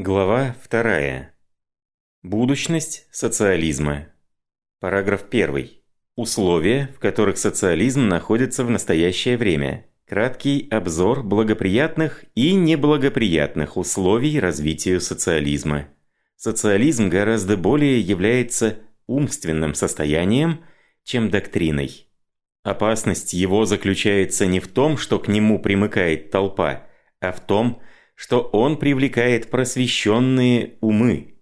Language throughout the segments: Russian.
Глава 2. Будущность социализма. Параграф 1. Условия, в которых социализм находится в настоящее время. Краткий обзор благоприятных и неблагоприятных условий развитию социализма. Социализм гораздо более является умственным состоянием, чем доктриной. Опасность его заключается не в том, что к нему примыкает толпа, а в том, что он привлекает просвещенные умы.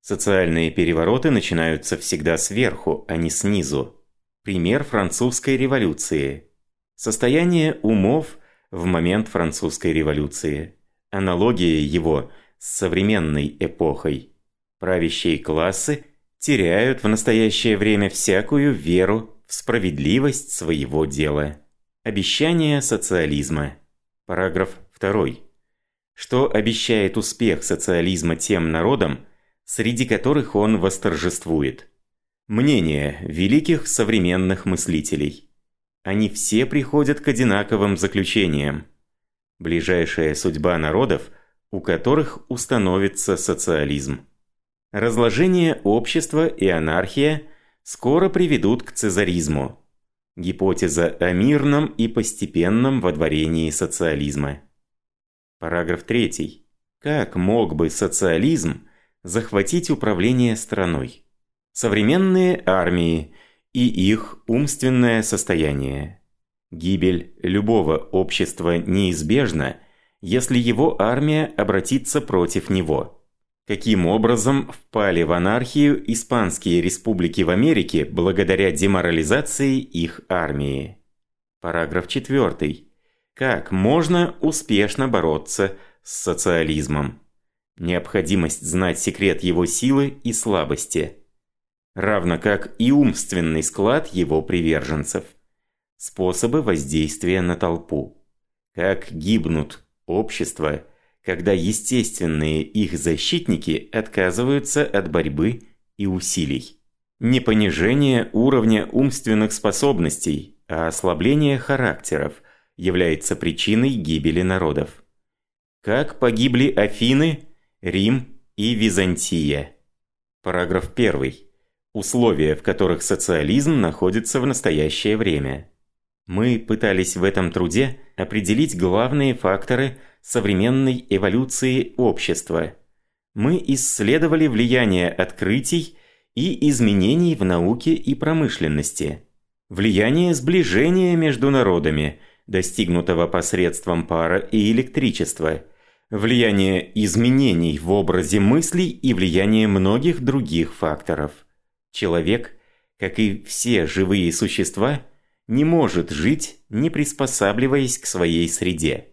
Социальные перевороты начинаются всегда сверху, а не снизу. Пример французской революции. Состояние умов в момент французской революции. Аналогия его с современной эпохой. Правящие классы теряют в настоящее время всякую веру в справедливость своего дела. Обещание социализма. Параграф 2. Что обещает успех социализма тем народам, среди которых он восторжествует? Мнение великих современных мыслителей. Они все приходят к одинаковым заключениям. Ближайшая судьба народов, у которых установится социализм. Разложение общества и анархия – скоро приведут к цезаризму. Гипотеза о мирном и постепенном водворении социализма. Параграф 3. Как мог бы социализм захватить управление страной? Современные армии и их умственное состояние. Гибель любого общества неизбежна, если его армия обратится против него. Каким образом впали в анархию испанские республики в Америке благодаря деморализации их армии? Параграф 4. Как можно успешно бороться с социализмом? Необходимость знать секрет его силы и слабости. Равно как и умственный склад его приверженцев. Способы воздействия на толпу. Как гибнут общества – когда естественные их защитники отказываются от борьбы и усилий. Не понижение уровня умственных способностей, а ослабление характеров является причиной гибели народов. Как погибли Афины, Рим и Византия. Параграф 1. Условия, в которых социализм находится в настоящее время. Мы пытались в этом труде определить главные факторы – современной эволюции общества. Мы исследовали влияние открытий и изменений в науке и промышленности. Влияние сближения между народами, достигнутого посредством пара и электричества. Влияние изменений в образе мыслей и влияние многих других факторов. Человек, как и все живые существа, не может жить, не приспосабливаясь к своей среде.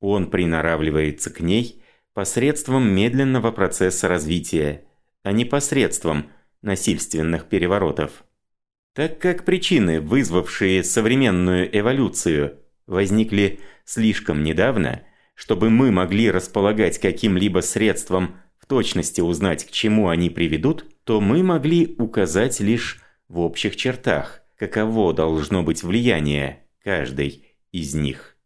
Он приноравливается к ней посредством медленного процесса развития, а не посредством насильственных переворотов. Так как причины, вызвавшие современную эволюцию, возникли слишком недавно, чтобы мы могли располагать каким-либо средством в точности узнать, к чему они приведут, то мы могли указать лишь в общих чертах, каково должно быть влияние каждой из них.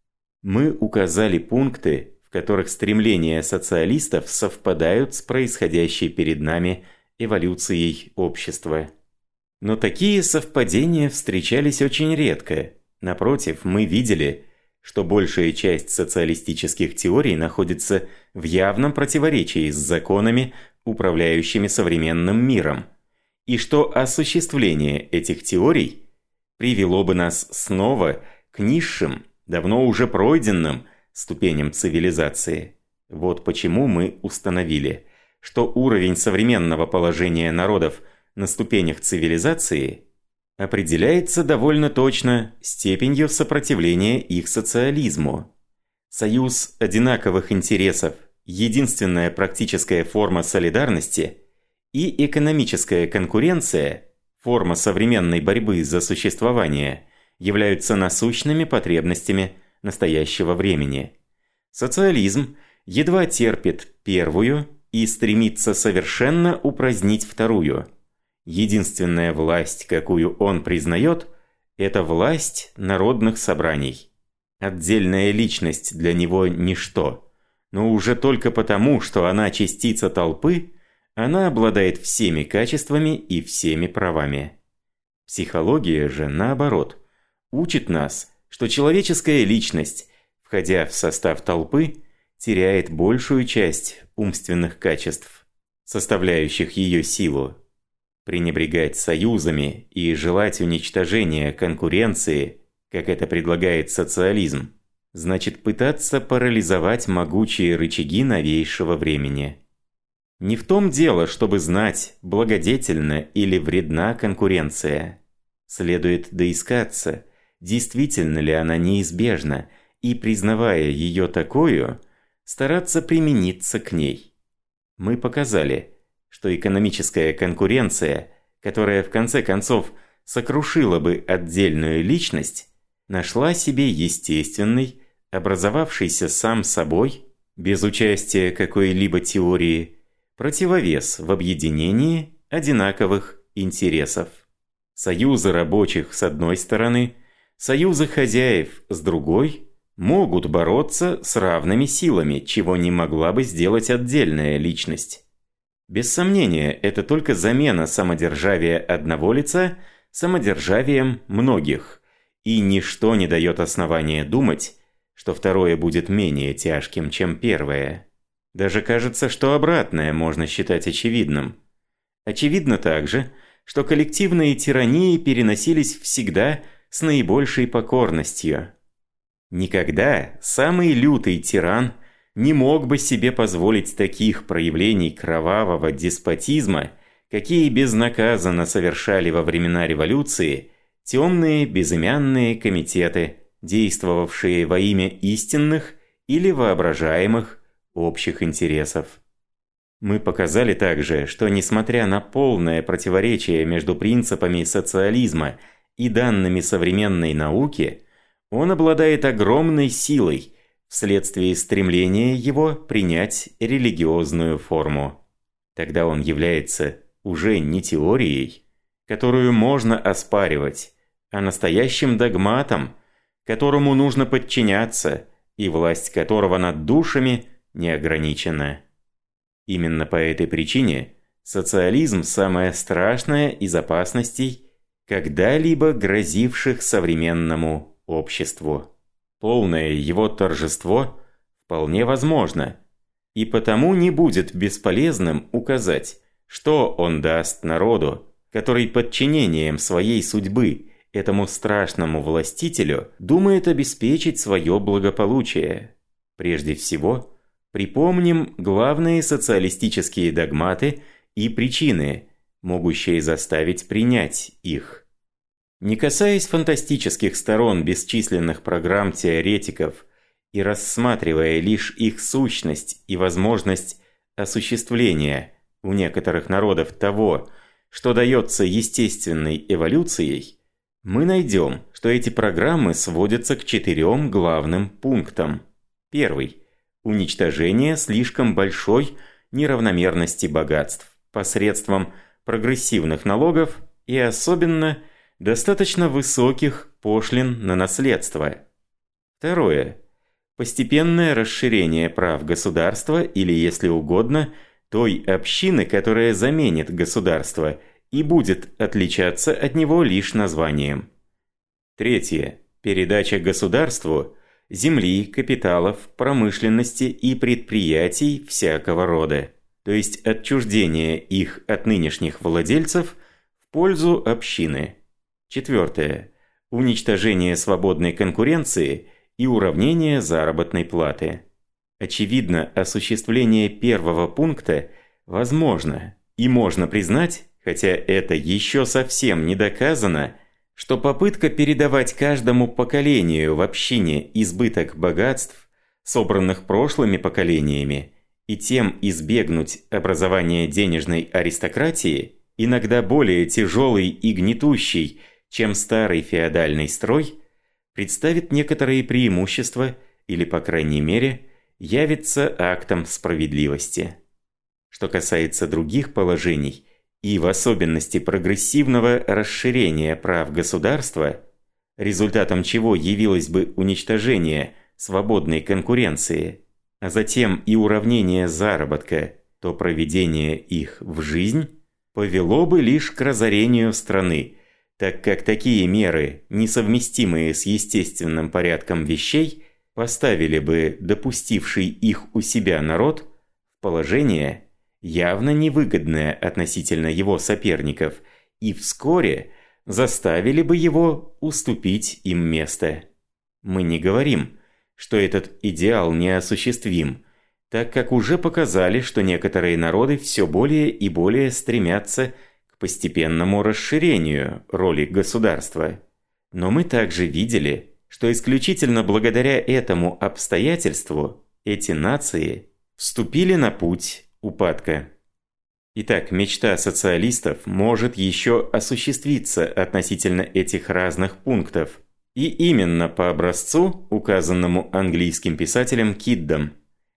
Мы указали пункты, в которых стремления социалистов совпадают с происходящей перед нами эволюцией общества. Но такие совпадения встречались очень редко. Напротив, мы видели, что большая часть социалистических теорий находится в явном противоречии с законами, управляющими современным миром, и что осуществление этих теорий привело бы нас снова к низшим давно уже пройденным ступеням цивилизации. Вот почему мы установили, что уровень современного положения народов на ступенях цивилизации определяется довольно точно степенью сопротивления их социализму. Союз одинаковых интересов, единственная практическая форма солидарности и экономическая конкуренция, форма современной борьбы за существование – являются насущными потребностями настоящего времени. Социализм едва терпит первую и стремится совершенно упразднить вторую. Единственная власть, какую он признает, это власть народных собраний. Отдельная личность для него – ничто. но уже только потому, что она частица толпы, она обладает всеми качествами и всеми правами. Психология же, наоборот, учит нас, что человеческая личность, входя в состав толпы, теряет большую часть умственных качеств, составляющих ее силу. Пренебрегать союзами и желать уничтожения конкуренции, как это предлагает социализм, значит пытаться парализовать могучие рычаги новейшего времени. Не в том дело, чтобы знать, благодетельна или вредна конкуренция. Следует доискаться, действительно ли она неизбежна, и, признавая ее такую, стараться примениться к ней. Мы показали, что экономическая конкуренция, которая в конце концов сокрушила бы отдельную личность, нашла себе естественный, образовавшийся сам собой, без участия какой-либо теории, противовес в объединении одинаковых интересов. Союзы рабочих с одной стороны, союзы хозяев с другой могут бороться с равными силами, чего не могла бы сделать отдельная личность. Без сомнения, это только замена самодержавия одного лица самодержавием многих, и ничто не дает основания думать, что второе будет менее тяжким, чем первое. Даже кажется, что обратное можно считать очевидным. Очевидно также, что коллективные тирании переносились всегда с наибольшей покорностью. Никогда самый лютый тиран не мог бы себе позволить таких проявлений кровавого деспотизма, какие безнаказанно совершали во времена революции темные безымянные комитеты, действовавшие во имя истинных или воображаемых общих интересов. Мы показали также, что несмотря на полное противоречие между принципами социализма и данными современной науки, он обладает огромной силой вследствие стремления его принять религиозную форму. Тогда он является уже не теорией, которую можно оспаривать, а настоящим догматом, которому нужно подчиняться, и власть которого над душами не ограничена. Именно по этой причине социализм – самое страшное из опасностей, когда-либо грозивших современному обществу. Полное его торжество вполне возможно, и потому не будет бесполезным указать, что он даст народу, который подчинением своей судьбы этому страшному властителю думает обеспечить свое благополучие. Прежде всего, Припомним главные социалистические догматы и причины, могущие заставить принять их. Не касаясь фантастических сторон бесчисленных программ теоретиков и рассматривая лишь их сущность и возможность осуществления у некоторых народов того, что дается естественной эволюцией, мы найдем, что эти программы сводятся к четырем главным пунктам. Первый – уничтожение слишком большой неравномерности богатств посредством прогрессивных налогов и особенно достаточно высоких пошлин на наследство. Второе. Постепенное расширение прав государства или, если угодно, той общины, которая заменит государство и будет отличаться от него лишь названием. Третье. Передача государству – земли, капиталов, промышленности и предприятий всякого рода, то есть отчуждение их от нынешних владельцев в пользу общины. Четвертое. Уничтожение свободной конкуренции и уравнение заработной платы. Очевидно, осуществление первого пункта возможно, и можно признать, хотя это еще совсем не доказано, что попытка передавать каждому поколению в общине избыток богатств, собранных прошлыми поколениями, и тем избегнуть образования денежной аристократии, иногда более тяжелый и гнетущий, чем старый феодальный строй, представит некоторые преимущества или, по крайней мере, явится актом справедливости. Что касается других положений – и в особенности прогрессивного расширения прав государства, результатом чего явилось бы уничтожение свободной конкуренции, а затем и уравнение заработка, то проведение их в жизнь повело бы лишь к разорению страны, так как такие меры, несовместимые с естественным порядком вещей, поставили бы допустивший их у себя народ в положение, явно невыгодное относительно его соперников, и вскоре заставили бы его уступить им место. Мы не говорим, что этот идеал неосуществим, так как уже показали, что некоторые народы все более и более стремятся постепенному расширению роли государства. Но мы также видели, что исключительно благодаря этому обстоятельству эти нации вступили на путь упадка. Итак, мечта социалистов может еще осуществиться относительно этих разных пунктов. И именно по образцу, указанному английским писателем Киддом.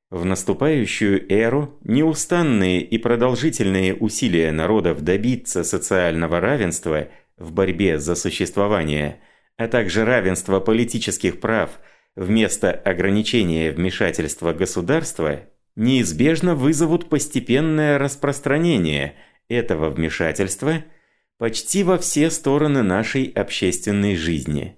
В наступающую эру неустанные и продолжительные усилия народов добиться социального равенства в борьбе за существование, а также равенства политических прав вместо ограничения вмешательства государства – неизбежно вызовут постепенное распространение этого вмешательства почти во все стороны нашей общественной жизни.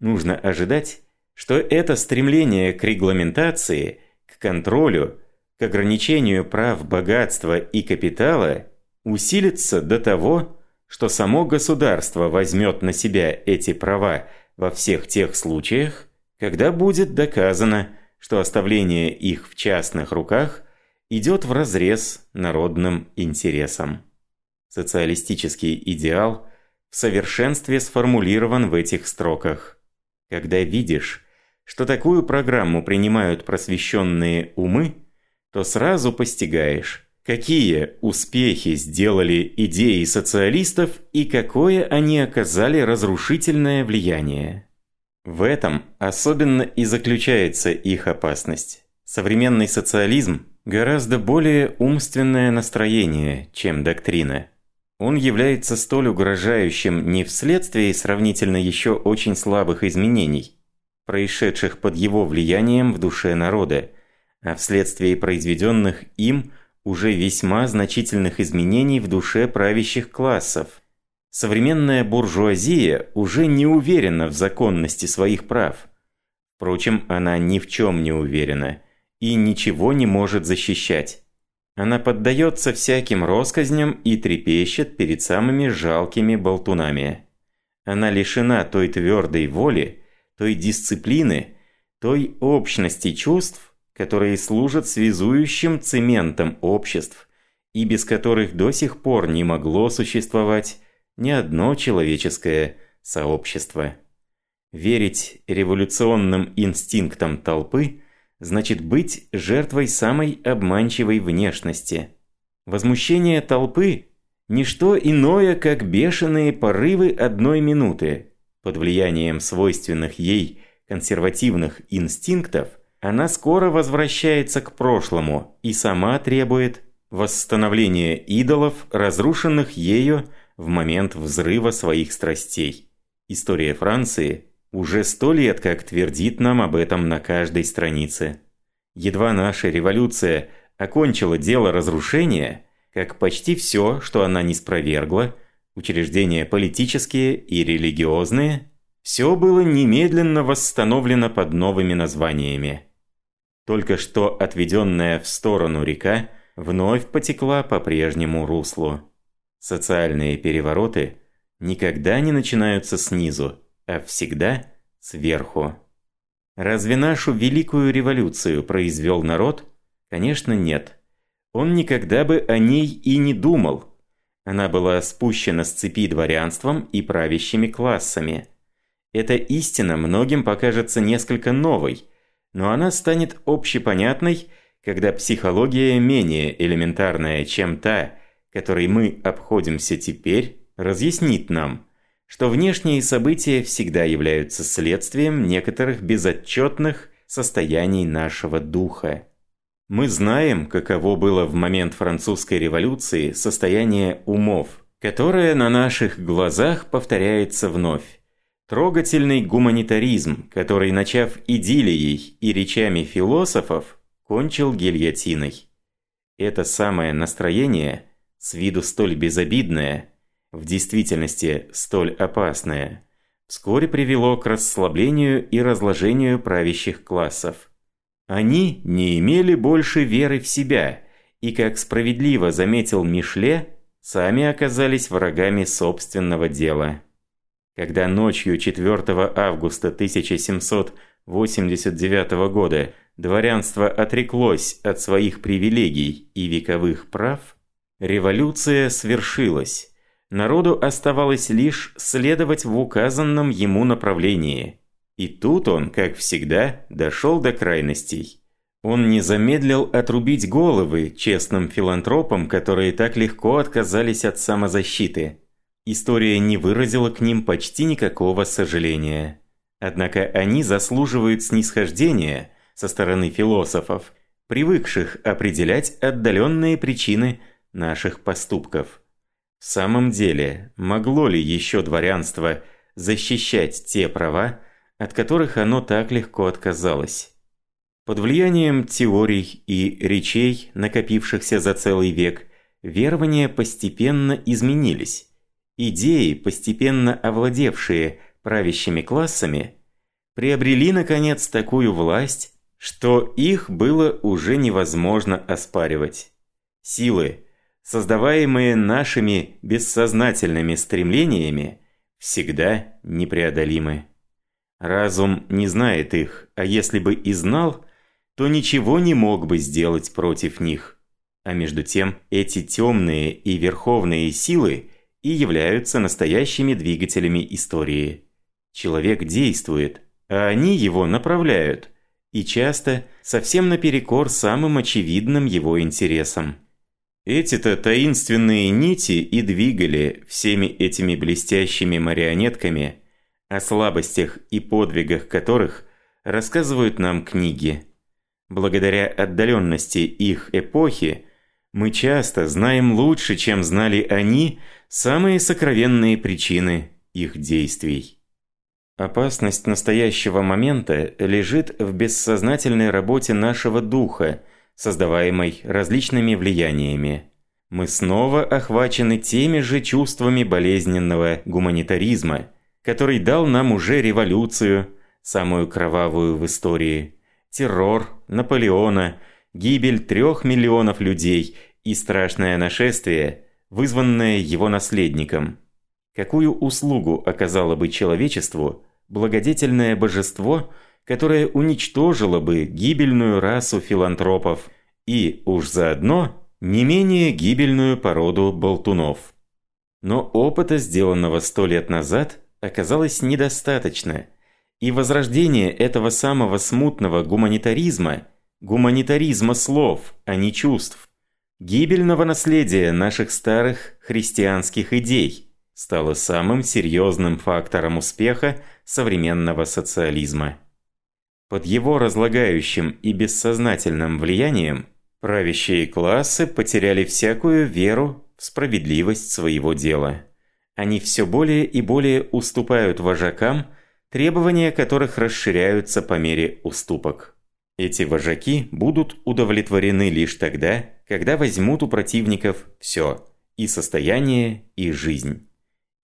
Нужно ожидать, что это стремление к регламентации, к контролю, к ограничению прав богатства и капитала усилится до того, что само государство возьмет на себя эти права во всех тех случаях, когда будет доказано, что оставление их в частных руках идет вразрез народным интересам. Социалистический идеал в совершенстве сформулирован в этих строках. Когда видишь, что такую программу принимают просвещенные умы, то сразу постигаешь, какие успехи сделали идеи социалистов и какое они оказали разрушительное влияние. В этом особенно и заключается их опасность. Современный социализм – гораздо более умственное настроение, чем доктрина. Он является столь угрожающим не вследствие сравнительно еще очень слабых изменений, происшедших под его влиянием в душе народа, а вследствие произведенных им уже весьма значительных изменений в душе правящих классов – Современная буржуазия уже не уверена в законности своих прав. Впрочем, она ни в чем не уверена и ничего не может защищать. Она поддается всяким россказням и трепещет перед самыми жалкими болтунами. Она лишена той твердой воли, той дисциплины, той общности чувств, которые служат связующим цементом обществ, и без которых до сих пор не могло существовать ни одно человеческое сообщество. Верить революционным инстинктам толпы значит быть жертвой самой обманчивой внешности. Возмущение толпы – ничто иное, как бешеные порывы одной минуты. Под влиянием свойственных ей консервативных инстинктов она скоро возвращается к прошлому и сама требует восстановления идолов, разрушенных ею в момент взрыва своих страстей. История Франции уже сто лет как твердит нам об этом на каждой странице. Едва наша революция окончила дело разрушения, как почти все, что она не спровергла, учреждения политические и религиозные, все было немедленно восстановлено под новыми названиями. Только что отведенная в сторону река вновь потекла по прежнему руслу. Социальные перевороты никогда не начинаются снизу, а всегда сверху. Разве нашу великую революцию произвел народ? Конечно, нет. Он никогда бы о ней и не думал. Она была спущена с цепи дворянством и правящими классами. Эта истина многим покажется несколько новой, но она станет общепонятной, когда психология менее элементарная, чем та, которой мы обходимся теперь, разъяснит нам, что внешние события всегда являются следствием некоторых безотчетных состояний нашего духа. Мы знаем, каково было в момент французской революции состояние умов, которое на наших глазах повторяется вновь. Трогательный гуманитаризм, который, начав идиллией и речами философов, кончил гильотиной. Это самое настроение, с виду столь безобидное, в действительности столь опасное, вскоре привело к расслаблению и разложению правящих классов. Они не имели больше веры в себя, и, как справедливо заметил Мишле, сами оказались врагами собственного дела. Когда ночью 4 августа 1789 года дворянство отреклось от своих привилегий и вековых прав, революция свершилась. Народу оставалось лишь следовать в указанном ему направлении. И тут он, как всегда, дошел до крайностей. Он не замедлил отрубить головы честным филантропам, которые так легко отказались от самозащиты. История не выразила к ним почти никакого сожаления. Однако они заслуживают снисхождения – со стороны философов, привыкших определять отдаленные причины наших поступков. В самом деле, могло ли еще дворянство защищать те права, от которых оно так легко отказалось? Под влиянием теорий и речей, накопившихся за целый век, верования постепенно изменились. Идеи, постепенно овладевшие правящими классами, приобрели, наконец, такую власть, что их было уже невозможно оспаривать. Силы, создаваемые нашими бессознательными стремлениями, всегда непреодолимы. Разум не знает их, а если бы и знал, то ничего не мог бы сделать против них. А между тем, эти темные и верховные силы и являются настоящими двигателями истории. Человек действует, а они его направляют – и часто совсем наперекор самым очевидным его интересам. Эти-то таинственные нити и двигали всеми этими блестящими марионетками, о слабостях и подвигах которых рассказывают нам книги. Благодаря отдаленности их эпохи, мы часто знаем лучше, чем знали они, самые сокровенные причины их действий. Опасность настоящего момента лежит в бессознательной работе нашего духа, создаваемой различными влияниями. Мы снова охвачены теми же чувствами болезненного гуманитаризма, который дал нам уже революцию, самую кровавую в истории, террор Наполеона, гибель трех миллионов людей и страшное нашествие, вызванное его наследником – Какую услугу оказало бы человечеству благодетельное божество, которое уничтожило бы гибельную расу филантропов и, уж заодно, не менее гибельную породу болтунов. Но опыта, сделанного сто лет назад, оказалось недостаточно, и возрождение этого самого смутного гуманитаризма, гуманитаризма слов, а не чувств, гибельного наследия наших старых христианских идей – стало самым серьезным фактором успеха современного социализма. Под его разлагающим и бессознательным влиянием правящие классы потеряли всякую веру в справедливость своего дела. Они все более и более уступают вожакам, требования которых расширяются по мере уступок. Эти вожаки будут удовлетворены лишь тогда, когда возьмут у противников все – и состояние, и жизнь.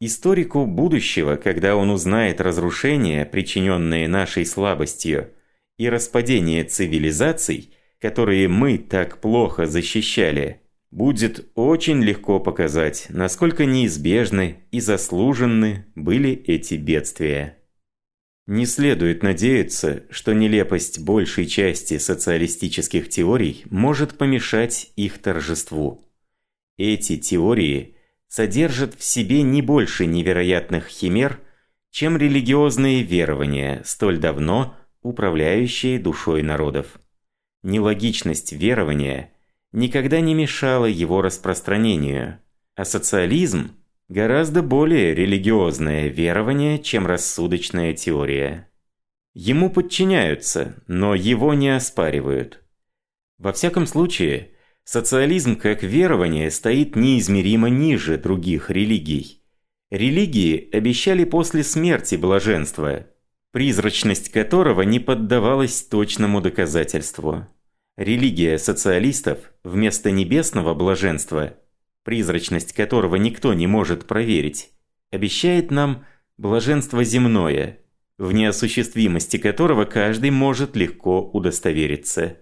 Историку будущего, когда он узнает разрушения, причиненные нашей слабостью, и распадение цивилизаций, которые мы так плохо защищали, будет очень легко показать, насколько неизбежны и заслуженны были эти бедствия. Не следует надеяться, что нелепость большей части социалистических теорий может помешать их торжеству. Эти теории – содержит в себе не больше невероятных химер, чем религиозные верования, столь давно управляющие душой народов. Нелогичность верования никогда не мешала его распространению, а социализм – гораздо более религиозное верование, чем рассудочная теория. Ему подчиняются, но его не оспаривают. Во всяком случае – Социализм как верование стоит неизмеримо ниже других религий. Религии обещали после смерти блаженство, призрачность которого не поддавалась точному доказательству. Религия социалистов вместо небесного блаженства, призрачность которого никто не может проверить, обещает нам блаженство земное, в неосуществимости которого каждый может легко удостовериться.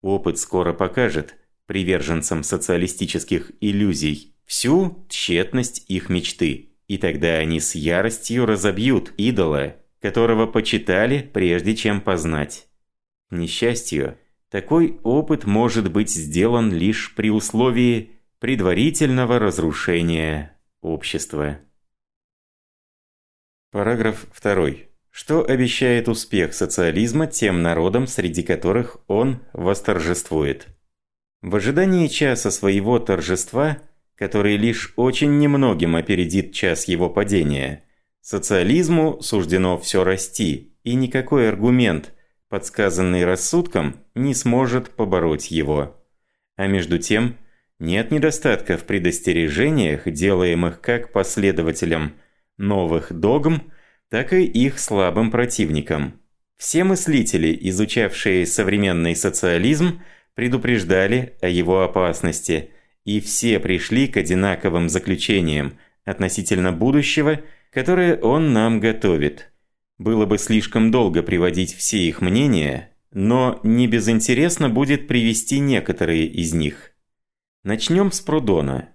Опыт скоро покажет приверженцам социалистических иллюзий всю тщетность их мечты, и тогда они с яростью разобьют идола, которого почитали, прежде чем познать. К несчастью, такой опыт может быть сделан лишь при условии предварительного разрушения общества. Параграф 2. Что обещает успех социализма тем народам, среди которых он восторжествует? В ожидании часа своего торжества, который лишь очень немногим опередит час его падения, социализму суждено все расти, и никакой аргумент, подсказанный рассудком, не сможет побороть его. А между тем, нет недостатка в предостережениях, делаемых как последователям новых догм, так и их слабым противникам. Все мыслители, изучавшие современный социализм, предупреждали о его опасности, и все пришли к одинаковым заключениям относительно будущего, которое он нам готовит. Было бы слишком долго приводить все их мнения, но не безинтересно будет привести некоторые из них. Начнем с Прудона.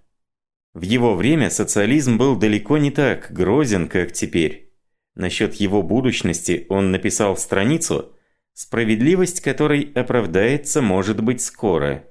В его время социализм был далеко не так грозен, как теперь. Насчет его будущности он написал страницу, справедливость которой оправдается может быть скоро.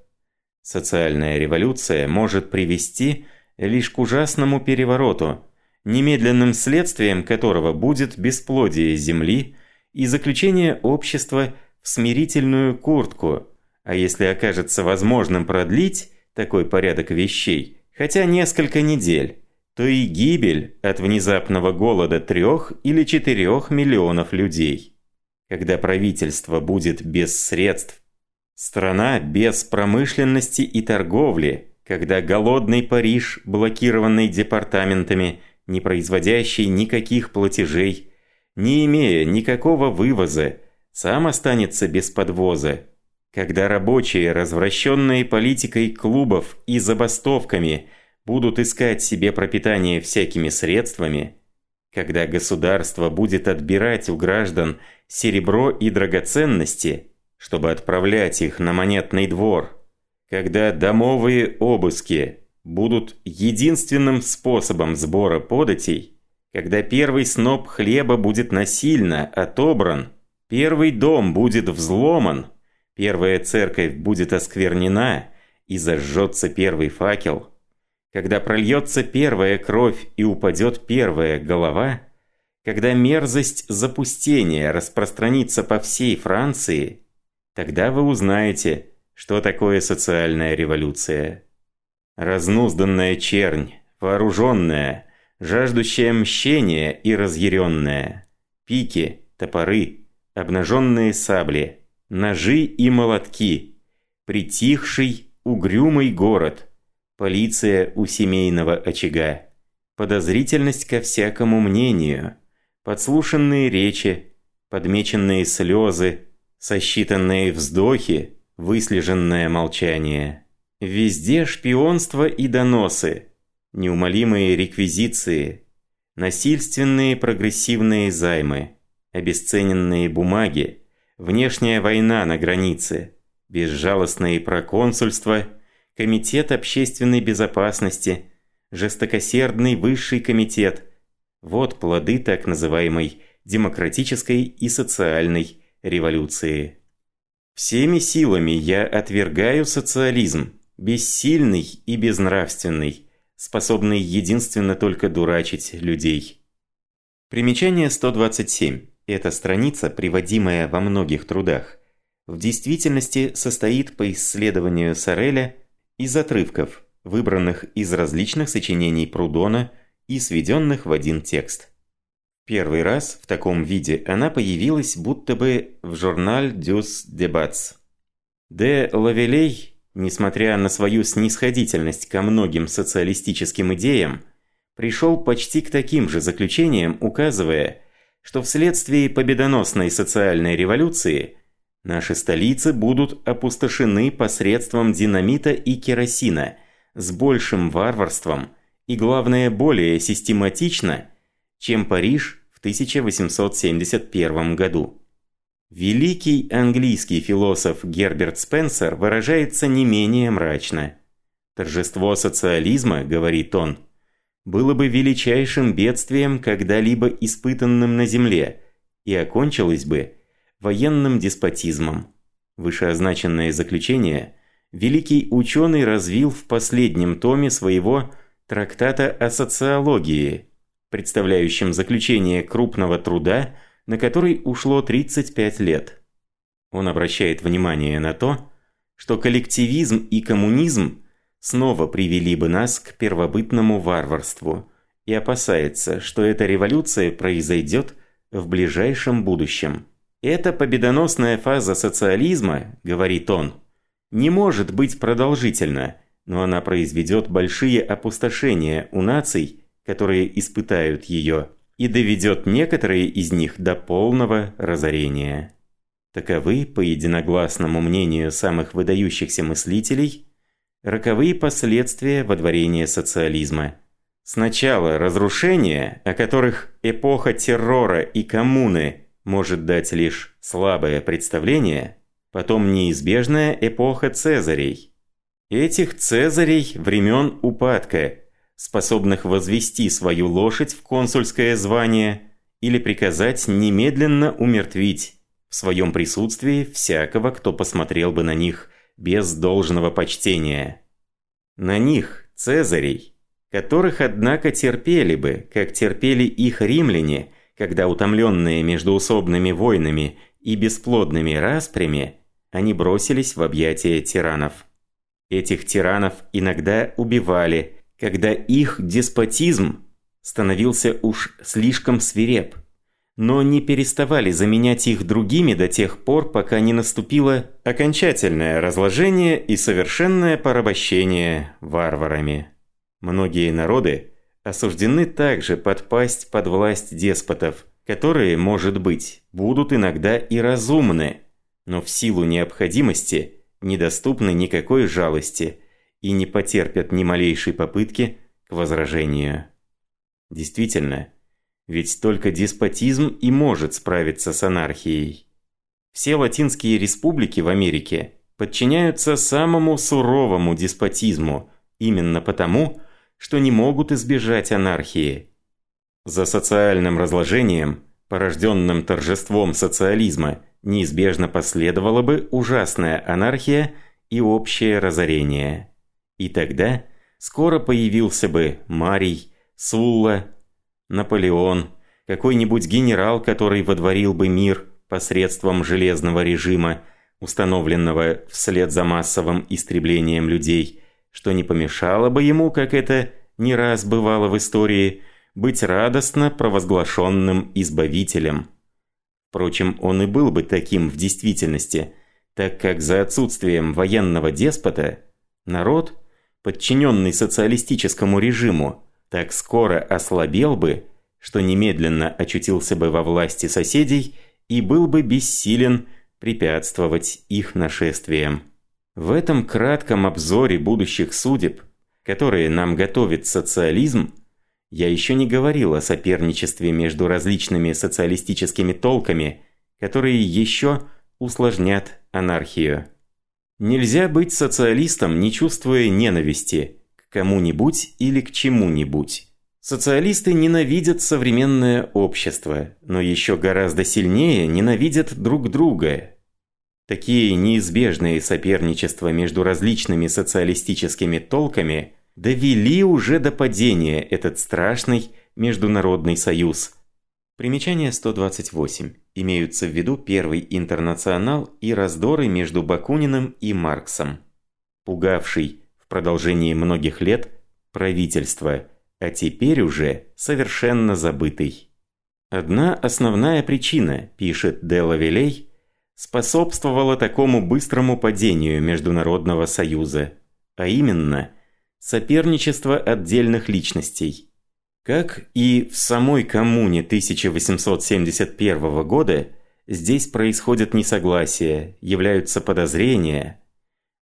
Социальная революция может привести лишь к ужасному перевороту, немедленным следствием которого будет бесплодие земли и заключение общества в смирительную куртку, а если окажется возможным продлить такой порядок вещей, хотя несколько недель, то и гибель от внезапного голода трех или четырех миллионов людей. Когда правительство будет без средств, страна без промышленности и торговли, когда голодный Париж, блокированный департаментами, не производящий никаких платежей, не имея никакого вывоза, сам останется без подвоза, когда рабочие, развращенные политикой клубов и забастовками, будут искать себе пропитание всякими средствами, когда государство будет отбирать у граждан серебро и драгоценности, чтобы отправлять их на монетный двор, когда домовые обыски будут единственным способом сбора податей, когда первый сноп хлеба будет насильно отобран, первый дом будет взломан – первая церковь будет осквернена и зажжется первый факел, когда прольется первая кровь и упадет первая голова, когда мерзость запустения распространится по всей Франции, тогда вы узнаете, что такое социальная революция. Разнузданная чернь, вооруженная, жаждущая мщения и разъяренная, пики, топоры, обнаженные сабли – ножи и молотки, притихший, угрюмый город, полиция у семейного очага, подозрительность ко всякому мнению, подслушанные речи, подмеченные слезы, сосчитанные вздохи, выслеженное молчание. Везде шпионство и доносы, неумолимые реквизиции, насильственные прогрессивные займы, обесцененные бумаги, внешняя война на границе, безжалостные проконсульства, Комитет общественной безопасности, жестокосердный высший комитет. Вот плоды так называемой демократической и социальной революции. Всеми силами я отвергаю социализм, бессильный и безнравственный, способный единственно только дурачить людей. Примечание 127. Эта страница, приводимая во многих трудах, в действительности состоит по исследованию Сореля из отрывков, выбранных из различных сочинений Прудона и сведенных в один текст. Первый раз в таком виде она появилась будто бы в журналь «Дюс Дебатс». Де Лавелей, несмотря на свою снисходительность ко многим социалистическим идеям, пришел почти к таким же заключениям, указывая, что вследствие победоносной социальной революции Наши столицы будут опустошены посредством динамита и керосина с большим варварством и, главное, более систематично, чем Париж в 1871 году. Великий английский философ Герберт Спенсер выражается не менее мрачно. «Торжество социализма, — говорит он, — было бы величайшим бедствием, когда-либо испытанным на Земле, и окончилось бы военным деспотизмом». Вышеозначенное заключение великий ученый развил в последнем томе своего трактата о социологии, представляющем заключение крупного труда – на который ушло 35 лет. Он обращает внимание на то, что коллективизм и коммунизм снова привели бы нас к первобытному варварству и опасается, что эта революция произойдет в ближайшем будущем. Эта победоносная фаза социализма, говорит он, не может быть продолжительна, но она произведет большие опустошения у наций, которые испытают ее и доведет некоторые из них до полного разорения. Таковы, по единогласному мнению самых выдающихся мыслителей, роковые последствия водворения социализма. Сначала разрушения, о которых эпоха террора и коммуны может дать лишь слабое представление, потом неизбежная эпоха Цезарей. Этих Цезарей времен упадка – способных возвести свою лошадь в консульское звание или приказать немедленно умертвить в своем присутствии всякого, кто посмотрел бы на них без должного почтения. На них, Цезарей, которых, однако, терпели бы, как терпели их римляне, когда утомленные междуусобными войнами и бесплодными распрями, они бросились в объятия тиранов. Этих тиранов иногда убивали – когда их деспотизм становился уж слишком свиреп, но не переставали заменять их другими до тех пор, пока не наступило окончательное разложение и совершенное порабощение варварами. Многие народы осуждены также подпасть под власть деспотов, которые, может быть, будут иногда и разумны, но в силу необходимости недоступны никакой жалости – и не потерпят ни малейшей попытки к возражению. Действительно, ведь только деспотизм и может справиться с анархией. Все латинские республики в Америке подчиняются самому суровому деспотизму, именно потому, что не могут избежать анархии. За социальным разложением, порожденным торжеством социализма, неизбежно последовала бы ужасная анархия и общее разорение. И тогда скоро появился бы Марий, Сулла, Наполеон, какой-нибудь генерал, который водворил бы мир посредством железного режима, установленного вслед за массовым истреблением людей, что не помешало бы ему, как это не раз бывало в истории, быть радостно провозглашенным избавителем. Впрочем, он и был бы таким в действительности, так как за отсутствием военного деспота народ – подчиненный социалистическому режиму, так скоро ослабел бы, что немедленно очутился бы во власти соседей и был бы бессилен препятствовать их нашествиям. В этом кратком обзоре будущих судеб, которые нам готовит социализм, я еще не говорил о соперничестве между различными социалистическими толками, которые еще усложнят анархию. Нельзя быть социалистом, не чувствуя ненависти к кому-нибудь или к чему-нибудь. Социалисты ненавидят современное общество, но еще гораздо сильнее ненавидят друг друга. Такие неизбежные соперничества между различными социалистическими толками довели уже до падения этот страшный международный союз – Примечание 128. Имеются в виду Первый интернационал и раздоры между Бакуниным и Марксом, пугавший в продолжении многих лет правительство, а теперь уже совершенно забытый. Одна основная причина, пишет Делла Вилей, способствовала такому быстрому падению Международного Союза, а именно соперничество отдельных личностей – как и в самой коммуне 1871 года, Здесь происходят несогласия, являются подозрения,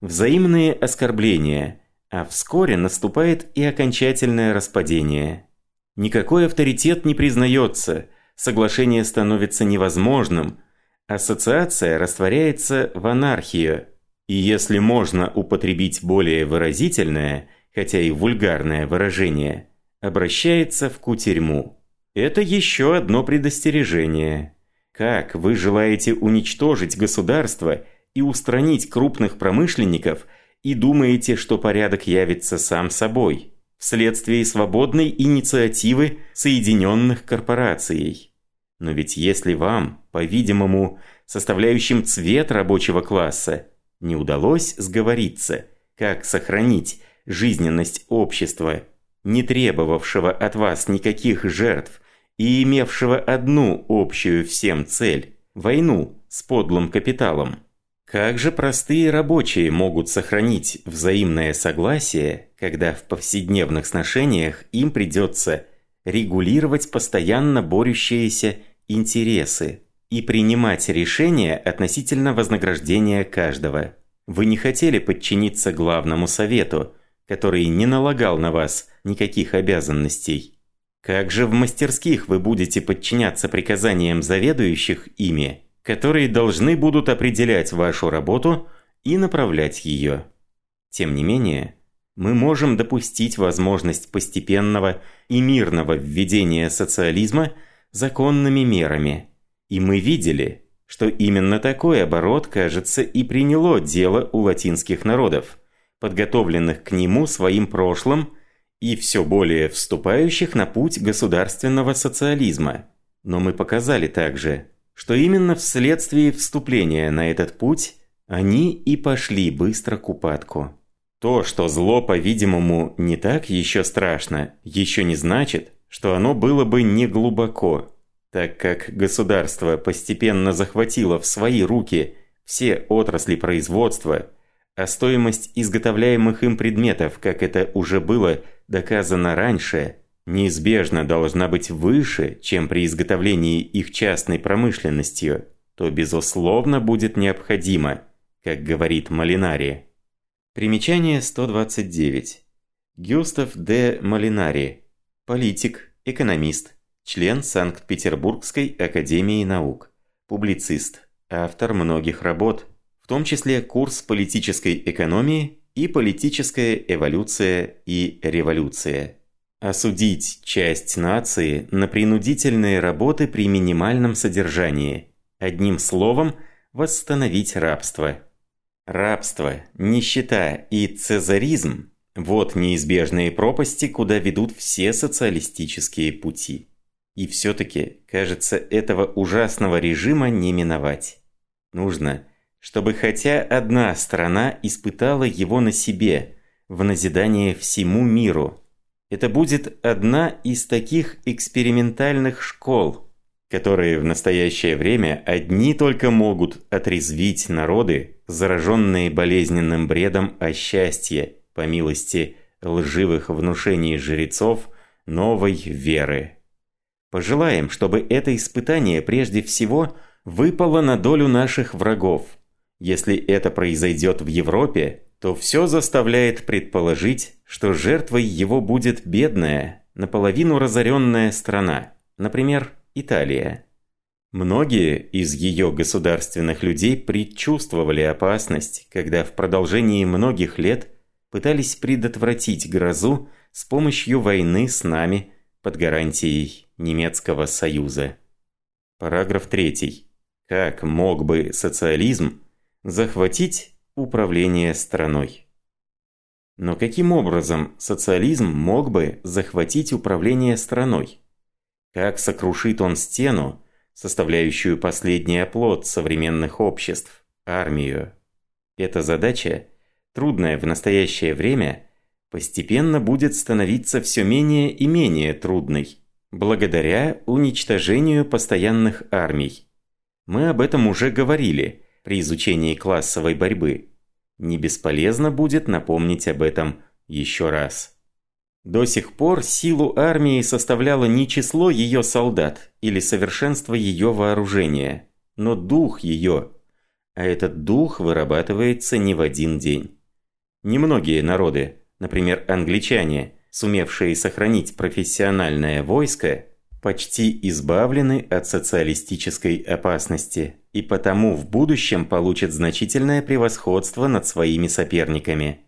взаимные оскорбления, а вскоре наступает и окончательное распадение. Никакой авторитет не признается, соглашение становится невозможным, ассоциация растворяется в анархию. И если можно употребить более выразительное, хотя и вульгарное выражение, обращается в кутерьму. Это еще одно предостережение. Как вы желаете уничтожить государство и устранить крупных промышленников и думаете, что порядок явится сам собой? вследствие свободной инициативы Соединенных Корпораций. Но ведь если вам, по-видимому, составляющим цвет рабочего класса, не удалось сговориться, как сохранить жизненность общества, не требовавшего от вас никаких жертв и имевшего одну общую всем цель – войну с подлым капиталом, как же простые рабочие могут сохранить взаимное согласие, когда в повседневных сношениях им придется регулировать постоянно борющиеся интересы и принимать решения относительно вознаграждения каждого? Вы не хотели подчиниться главному совету, который не налагал на вас никаких обязанностей. Как же в мастерских вы будете подчиняться приказаниям заведующих ими, которые должны будут определять вашу работу и направлять ее. Тем не менее, мы можем допустить возможность постепенного и мирного введения социализма законными мерами. И мы видели, что именно такой оборот, кажется, и приняло дело у латинских народов, подготовленных к нему своим прошлым и все более вступающих на путь государственного социализма. Но мы показали также, что именно вследствие вступления на этот путь они и пошли быстро к упадку. То, что зло, по-видимому, не так еще страшно, еще не значит, что оно было бы не глубоко, так как государство постепенно захватило в свои руки все отрасли производства, а стоимость изготовляемых им предметов, как это уже было доказано раньше, неизбежно должна быть выше, чем при изготовлении их частной промышленностью, то безусловно будет необходимо, как говорит Малинари. Примечание 129. Гюстав де Малинари. Политик, экономист, член Санкт-Петербургской академии наук, публицист, автор многих работ, в том числе курс политической экономии и политическая эволюция и революция. Осудить часть нации на принудительные работы при минимальном содержании. Одним словом, восстановить рабство. Рабство, нищета и цезаризм – вот неизбежные пропасти, куда ведут все социалистические пути. И все-таки, кажется, этого ужасного режима не миновать. Нужно, чтобы хотя одна страна испытала его на себе, в назидание всему миру – это будет одна из таких экспериментальных школ, которые в настоящее время одни только могут отрезвить народы, зараженные болезненным бредом о счастье, по милости лживых внушений жрецов новой веры. Пожелаем, чтобы это испытание прежде всего выпало на долю наших врагов. Если это произойдет в Европе, то все заставляет предположить, что жертвой его будет бедная, наполовину разоренная страна, например, Италия. Многие из ее государственных людей предчувствовали опасность, когда в продолжении многих лет пытались предотвратить грозу с помощью войны с нами под гарантией немецкого союза. Параграф 3. Как мог бы социализм захватить управление страной. Но каким образом социализм мог бы захватить управление страной? Как сокрушит он стену, составляющую последний оплот современных обществ, армию? Эта задача, трудная в настоящее время, постепенно будет становиться все менее и менее трудной, благодаря уничтожению постоянных армий. Мы об этом уже говорили – при изучении классовой борьбы, не бесполезно будет напомнить об этом еще раз. До сих пор силу армии составляло не число ее солдат или совершенство ее вооружения, но дух ее. А этот дух вырабатывается не в один день. Немногие народы, например, англичане, сумевшие сохранить профессиональное войско, почти избавлены от социалистической опасности и потому в будущем получат значительное превосходство над своими соперниками.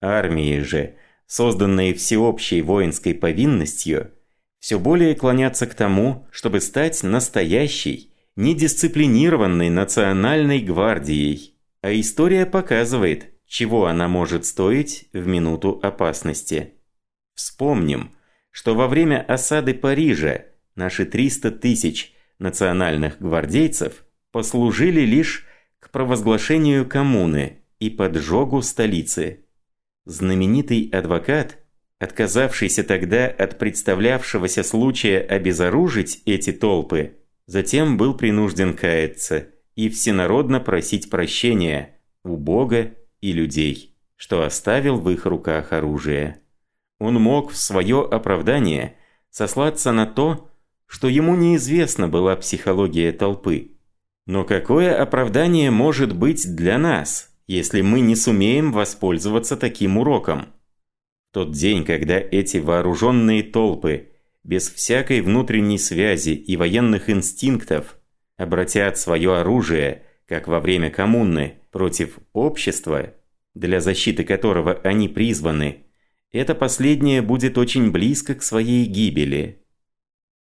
Армии же, созданные всеобщей воинской повинностью, все более клонятся к тому, чтобы стать настоящей, недисциплинированной национальной гвардией. А история показывает, чего она может стоить в минуту опасности. Вспомним, что во время осады Парижа наши 300 тысяч национальных гвардейцев послужили лишь к провозглашению коммуны и поджогу столицы. Знаменитый адвокат, отказавшийся тогда от представлявшегося случая обезоружить эти толпы, затем был принужден каяться и всенародно просить прощения у Бога и людей, что оставил в их руках оружие. Он мог в свое оправдание сослаться на то, что ему неизвестна была психология толпы. Но какое оправдание может быть для нас, если мы не сумеем воспользоваться таким уроком? Тот день, когда эти вооруженные толпы, без всякой внутренней связи и военных инстинктов, обратят свое оружие, как во время коммуны, против общества, для защиты которого они призваны, это последнее будет очень близко к своей гибели.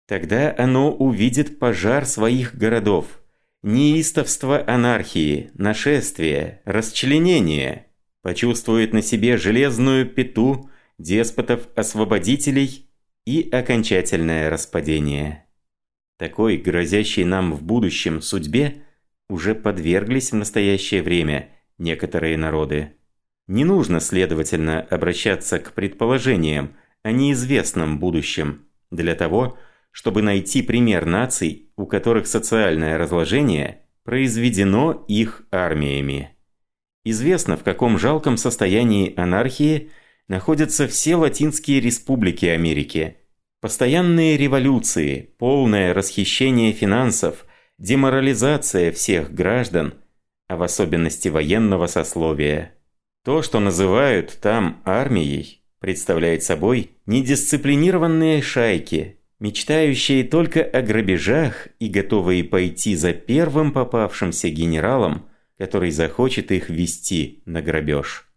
Тогда оно увидит пожар своих городов, неистовство анархии, нашествие, расчленение, почувствует на себе железную пету деспотов-освободителей и окончательное распадение. Такой, грозящей нам в будущем судьбе, уже подверглись в настоящее время некоторые народы. Не нужно, следовательно, обращаться к предположениям о неизвестном будущем для того, чтобы найти пример наций, у которых социальное разложение произведено их армиями. Известно, в каком жалком состоянии анархии находятся все латинские республики Америки. Постоянные революции, полное расхищение финансов, деморализация всех граждан, а в особенности военного сословия – то, что называют там армией, представляет собой недисциплинированные шайки, мечтающие только о грабежах и готовые пойти за первым попавшимся генералом, который захочет их вести на грабеж.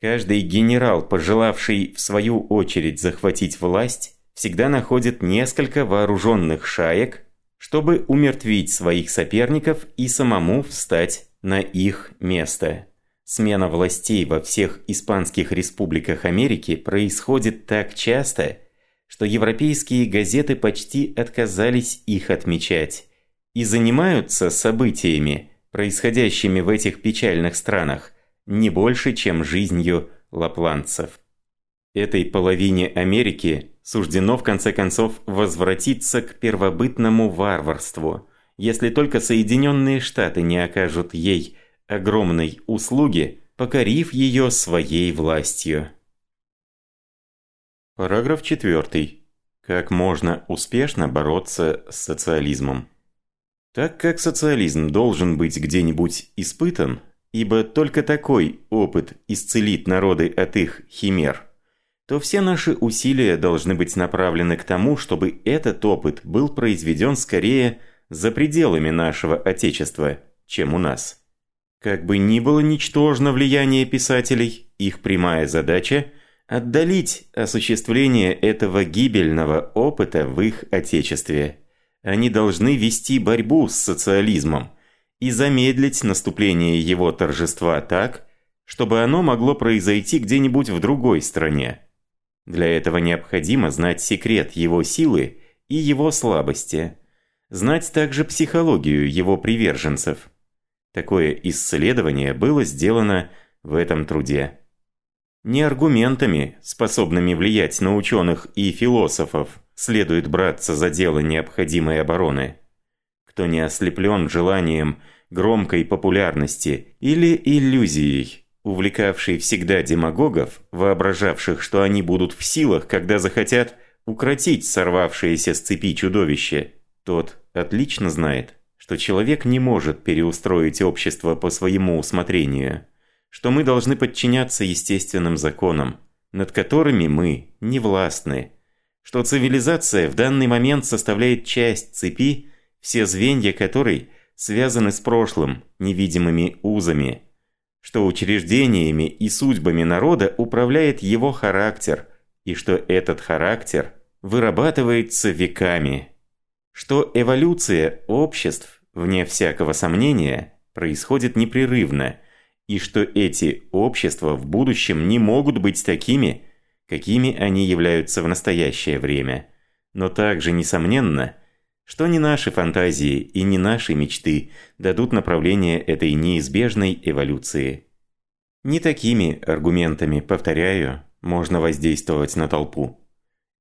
Каждый генерал, пожелавший в свою очередь захватить власть, всегда находит несколько вооруженных шаек, чтобы умертвить своих соперников и самому встать на их место. Смена властей во всех испанских республиках Америки происходит так часто, что европейские газеты почти отказались их отмечать и занимаются событиями, происходящими в этих печальных странах, не больше, чем жизнью лапланцев. Этой половине Америки суждено в конце концов возвратиться к первобытному варварству, если только Соединенные Штаты не окажут ей – огромной услуги, покорив ее своей властью. Параграф 4. Как можно успешно бороться с социализмом? Так как социализм должен быть где-нибудь испытан, ибо только такой опыт исцелит народы от их химер, то все наши усилия должны быть направлены к тому, чтобы этот опыт был произведен скорее за пределами нашего Отечества, чем у нас. Как бы ни было ничтожно влияние писателей, их прямая задача – отдалить осуществление этого гибельного опыта в их отечестве. Они должны вести борьбу с социализмом и замедлить наступление его торжества так, чтобы оно могло произойти где-нибудь в другой стране. Для этого необходимо знать секрет его силы и его слабости, знать также психологию его приверженцев – Такое исследование было сделано в этом труде. Не аргументами, способными влиять на ученых и философов, следует браться за дело необходимой обороны. Кто не ослеплен желанием громкой популярности или иллюзией, увлекавшей всегда демагогов, воображавших, что они будут в силах, когда захотят укротить сорвавшееся с цепи чудовище, тот отлично знает, что человек не может переустроить общество по своему усмотрению, что мы должны подчиняться естественным законам, над которыми мы не властны, что цивилизация в данный момент составляет часть цепи, все звенья которой связаны с прошлым невидимыми узами, что учреждениями и судьбами народа управляет его характер, и что этот характер вырабатывается веками, что эволюция обществ, вне всякого сомнения, происходит непрерывно, и что эти общества в будущем не могут быть такими, какими они являются в настоящее время. Но также несомненно, что ни наши фантазии и ни наши мечты дадут направление этой неизбежной эволюции. Не такими аргументами, повторяю, можно воздействовать на толпу.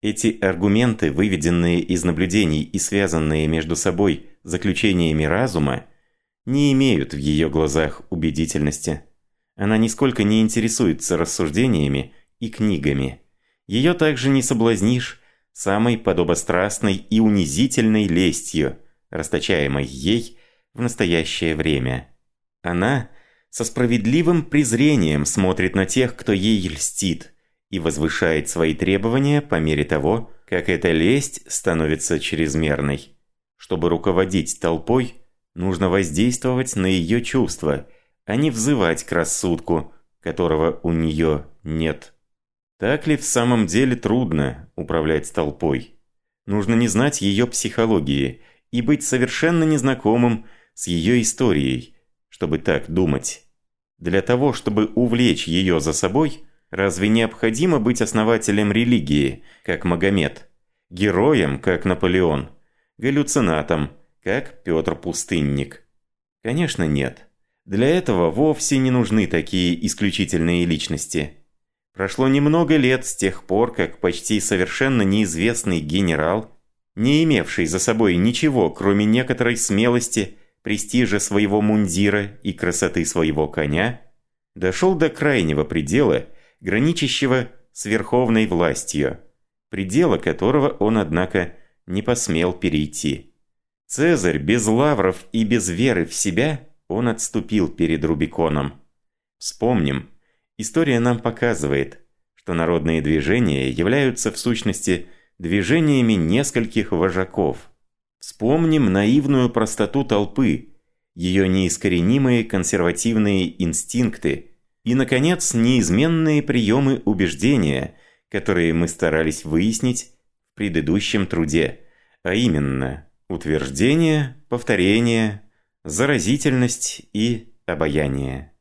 Эти аргументы, выведенные из наблюдений и связанные между собой заключениями разума, не имеют в ее глазах убедительности. Она нисколько не интересуется рассуждениями и книгами. Ее также не соблазнишь самой подобострастной и унизительной лестью, расточаемой ей в настоящее время. Она со справедливым презрением смотрит на тех, кто ей льстит, и возвышает свои требования по мере того, как эта лесть становится чрезмерной. Чтобы руководить толпой, нужно воздействовать на ее чувства, а не взывать к рассудку, которого у нее нет. Так ли в самом деле трудно управлять толпой? Нужно не знать ее психологии и быть совершенно незнакомым с ее историей, чтобы так думать. Для того, чтобы увлечь ее за собой – Разве необходимо быть основателем религии, как Магомед? Героем, как Наполеон? Галлюцинатом, как Петр Пустынник? Конечно, нет. Для этого вовсе не нужны такие исключительные личности. Прошло немного лет с тех пор, как почти совершенно неизвестный генерал, не имевший за собой ничего, кроме некоторой смелости, престижа своего мундира и красоты своего коня, дошел до крайнего предела граничащего с верховной властью, предела которого он, однако, не посмел перейти. Цезарь без лавров и без веры в себя, он отступил перед Рубиконом. Вспомним, история нам показывает, что народные движения являются в сущности движениями нескольких вожаков. Вспомним наивную простоту толпы, ее неискоренимые консервативные инстинкты – и, наконец, неизменные приемы убеждения, которые мы старались выяснить в предыдущем труде, а именно утверждение, повторение, заразительность и обаяние.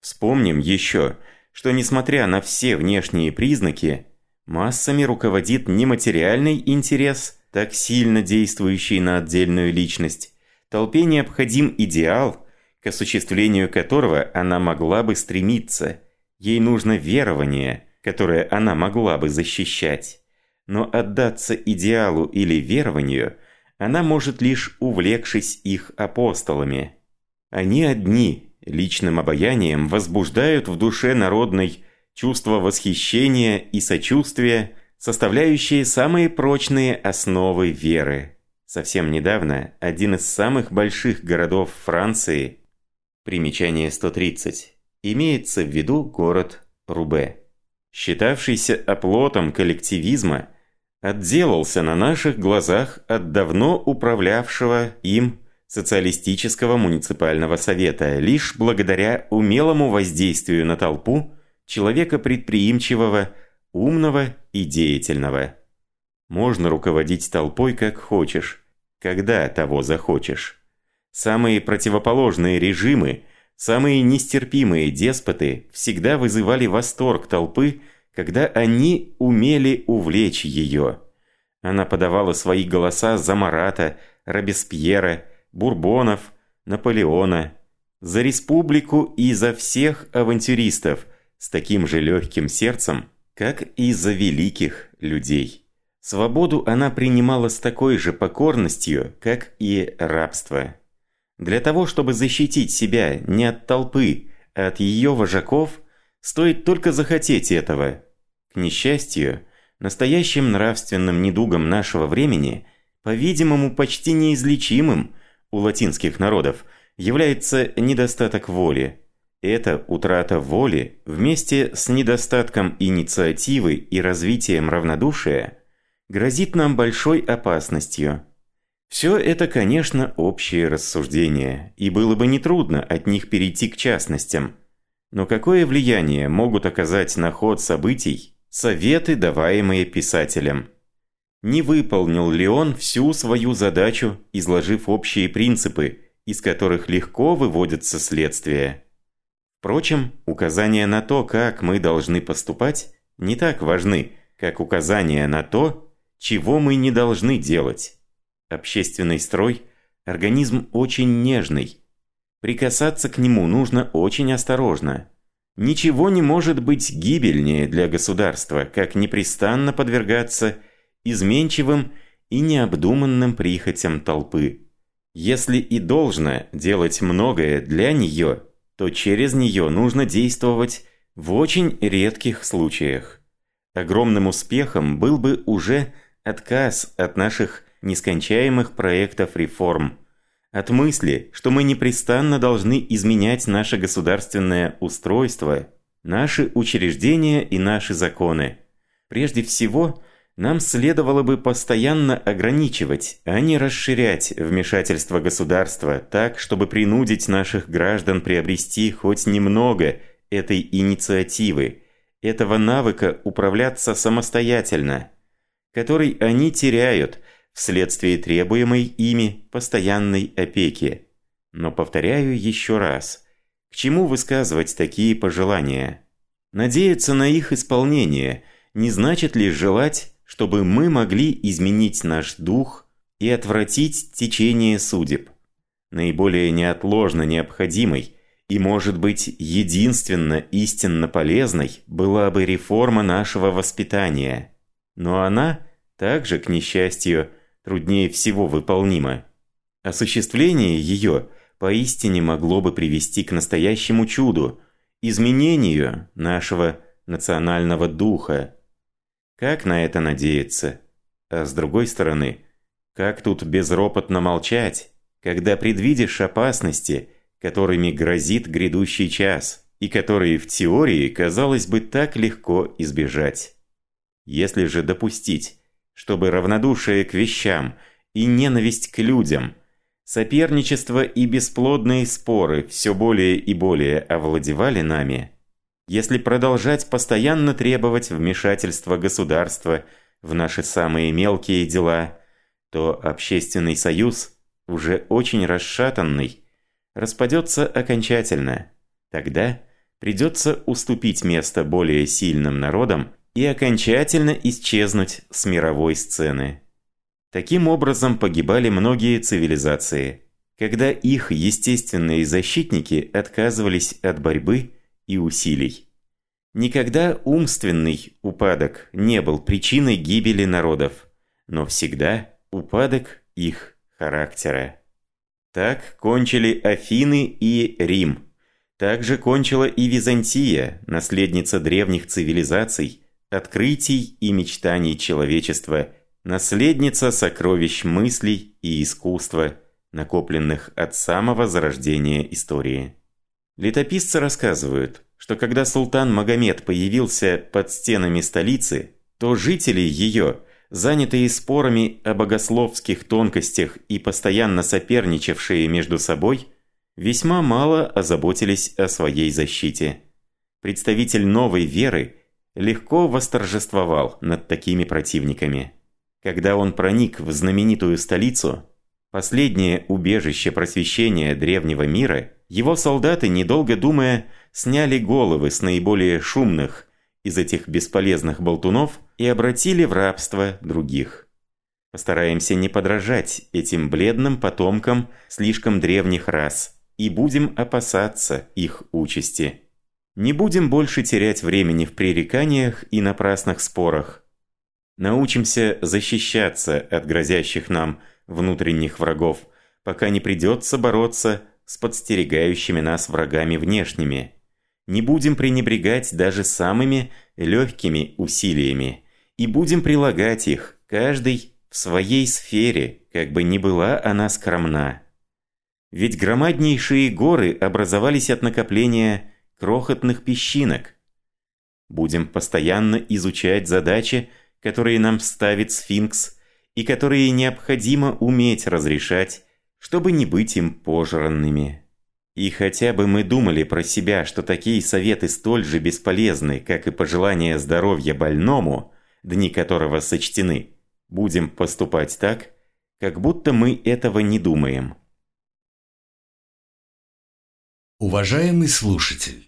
Вспомним еще, что несмотря на все внешние признаки, массами руководит не материальный интерес, так сильно действующий на отдельную личность, толпе необходим идеал – к осуществлению которого она могла бы стремиться. Ей нужно верование, которое она могла бы защищать. Но отдаться идеалу или верованию она может лишь увлекшись их апостолами. Они одни личным обаянием возбуждают в душе народной чувство восхищения и сочувствия, составляющие самые прочные основы веры. Совсем недавно один из самых больших городов Франции Примечание 130. Имеется в виду город Рубе. Считавшийся оплотом коллективизма, отделался на наших глазах от давно управлявшего им социалистического муниципального совета лишь благодаря умелому воздействию на толпу человека предприимчивого, умного и деятельного. Можно руководить толпой как хочешь, когда того захочешь. Самые противоположные режимы, самые нестерпимые деспоты всегда вызывали восторг толпы, когда они умели увлечь ее. Она подавала свои голоса за Марата, Робеспьера, Бурбонов, Наполеона, за республику и за всех авантюристов с таким же легким сердцем, как и за великих людей. Свободу она принимала с такой же покорностью, как и рабство. Для того, чтобы защитить себя не от толпы, а от ее вожаков, стоит только захотеть этого. К несчастью, настоящим нравственным недугом нашего времени, по-видимому почти неизлечимым, у латинских народов является недостаток воли. Эта утрата воли вместе с недостатком инициативы и развитием равнодушия грозит нам большой опасностью. Все это, конечно, общие рассуждения, и было бы нетрудно от них перейти к частностям. Но какое влияние могут оказать на ход событий советы, даваемые писателем? Не выполнил ли он всю свою задачу, изложив общие принципы, из которых легко выводятся следствия? Впрочем, указания на то, как мы должны поступать, не так важны, как указания на то, чего мы не должны делать. Общественный строй – организм очень нежный. Прикасаться к нему нужно очень осторожно. Ничего не может быть гибельнее для государства, как непрестанно подвергаться изменчивым и необдуманным прихотям толпы. Если и должно делать многое для нее – то через нее нужно действовать в очень редких случаях. Огромным успехом был бы уже отказ от наших нескончаемых проектов реформ, от мысли, что мы непрестанно должны изменять наше государственное устройство, наши учреждения и наши законы. Прежде всего, нам следовало бы постоянно ограничивать, а не расширять вмешательство государства так, чтобы принудить наших граждан приобрести хоть немного этой инициативы, этого навыка управляться самостоятельно, который они теряют вследствие требуемой ими постоянной опеки. Но повторяю еще раз, к чему высказывать такие пожелания? Надеяться на их исполнение не значит ли желать чтобы мы могли изменить наш дух и отвратить течение судеб. Наиболее неотложно необходимой и, может быть, единственно истинно полезной была бы реформа нашего воспитания. Но она также, к несчастью, труднее всего выполнима. Осуществление ее поистине могло бы привести к настоящему чуду, изменению нашего национального духа, как на это надеяться? А с другой стороны, как тут безропотно молчать, когда предвидишь опасности, которыми грозит грядущий час, и которые в теории, казалось бы, так легко избежать? Если же допустить, чтобы равнодушие к вещам и ненависть к людям, соперничество и бесплодные споры все более и более овладевали нами – если продолжать постоянно требовать вмешательства государства в наши самые мелкие дела, то общественный союз, уже очень расшатанный, распадется окончательно. Тогда придется уступить место более сильным народам и окончательно исчезнуть с мировой сцены. Таким образом погибали многие цивилизации, когда их естественные защитники отказывались от борьбы и усилий. Никогда умственный упадок не был причиной гибели народов, но всегда упадок их характера. Так кончили Афины и Рим. Так же кончила и Византия, наследница древних цивилизаций, открытий и мечтаний человечества, наследница сокровищ мыслей и искусства, накопленных от самого зарождения истории. Летописцы рассказывают, что когда султан Магомед появился под стенами столицы, то жители ее, занятые спорами о богословских тонкостях и постоянно соперничавшие между собой, весьма мало озаботились о своей защите. Представитель новой веры легко восторжествовал над такими противниками. Когда он проник в знаменитую столицу, последнее убежище просвещения древнего мира – его солдаты, недолго думая, сняли головы с наиболее шумных из этих бесполезных болтунов и обратили в рабство других. Постараемся не подражать этим бледным потомкам слишком древних рас и будем опасаться их участи. Не будем больше терять времени в пререканиях и напрасных спорах. Научимся защищаться от грозящих нам внутренних врагов, пока не придется бороться с подстерегающими нас врагами внешними. Не будем пренебрегать даже самыми легкими усилиями и будем прилагать их, каждый в своей сфере, как бы ни была она скромна. Ведь громаднейшие горы образовались от накопления крохотных песчинок. Будем постоянно изучать задачи, которые нам ставит сфинкс, и которые необходимо уметь разрешать, чтобы не быть им пожранными. И хотя бы мы думали про себя, что такие советы столь же бесполезны, как и пожелания здоровья больному, дни которого сочтены, будем поступать так, как будто мы этого не думаем. Уважаемый слушатель,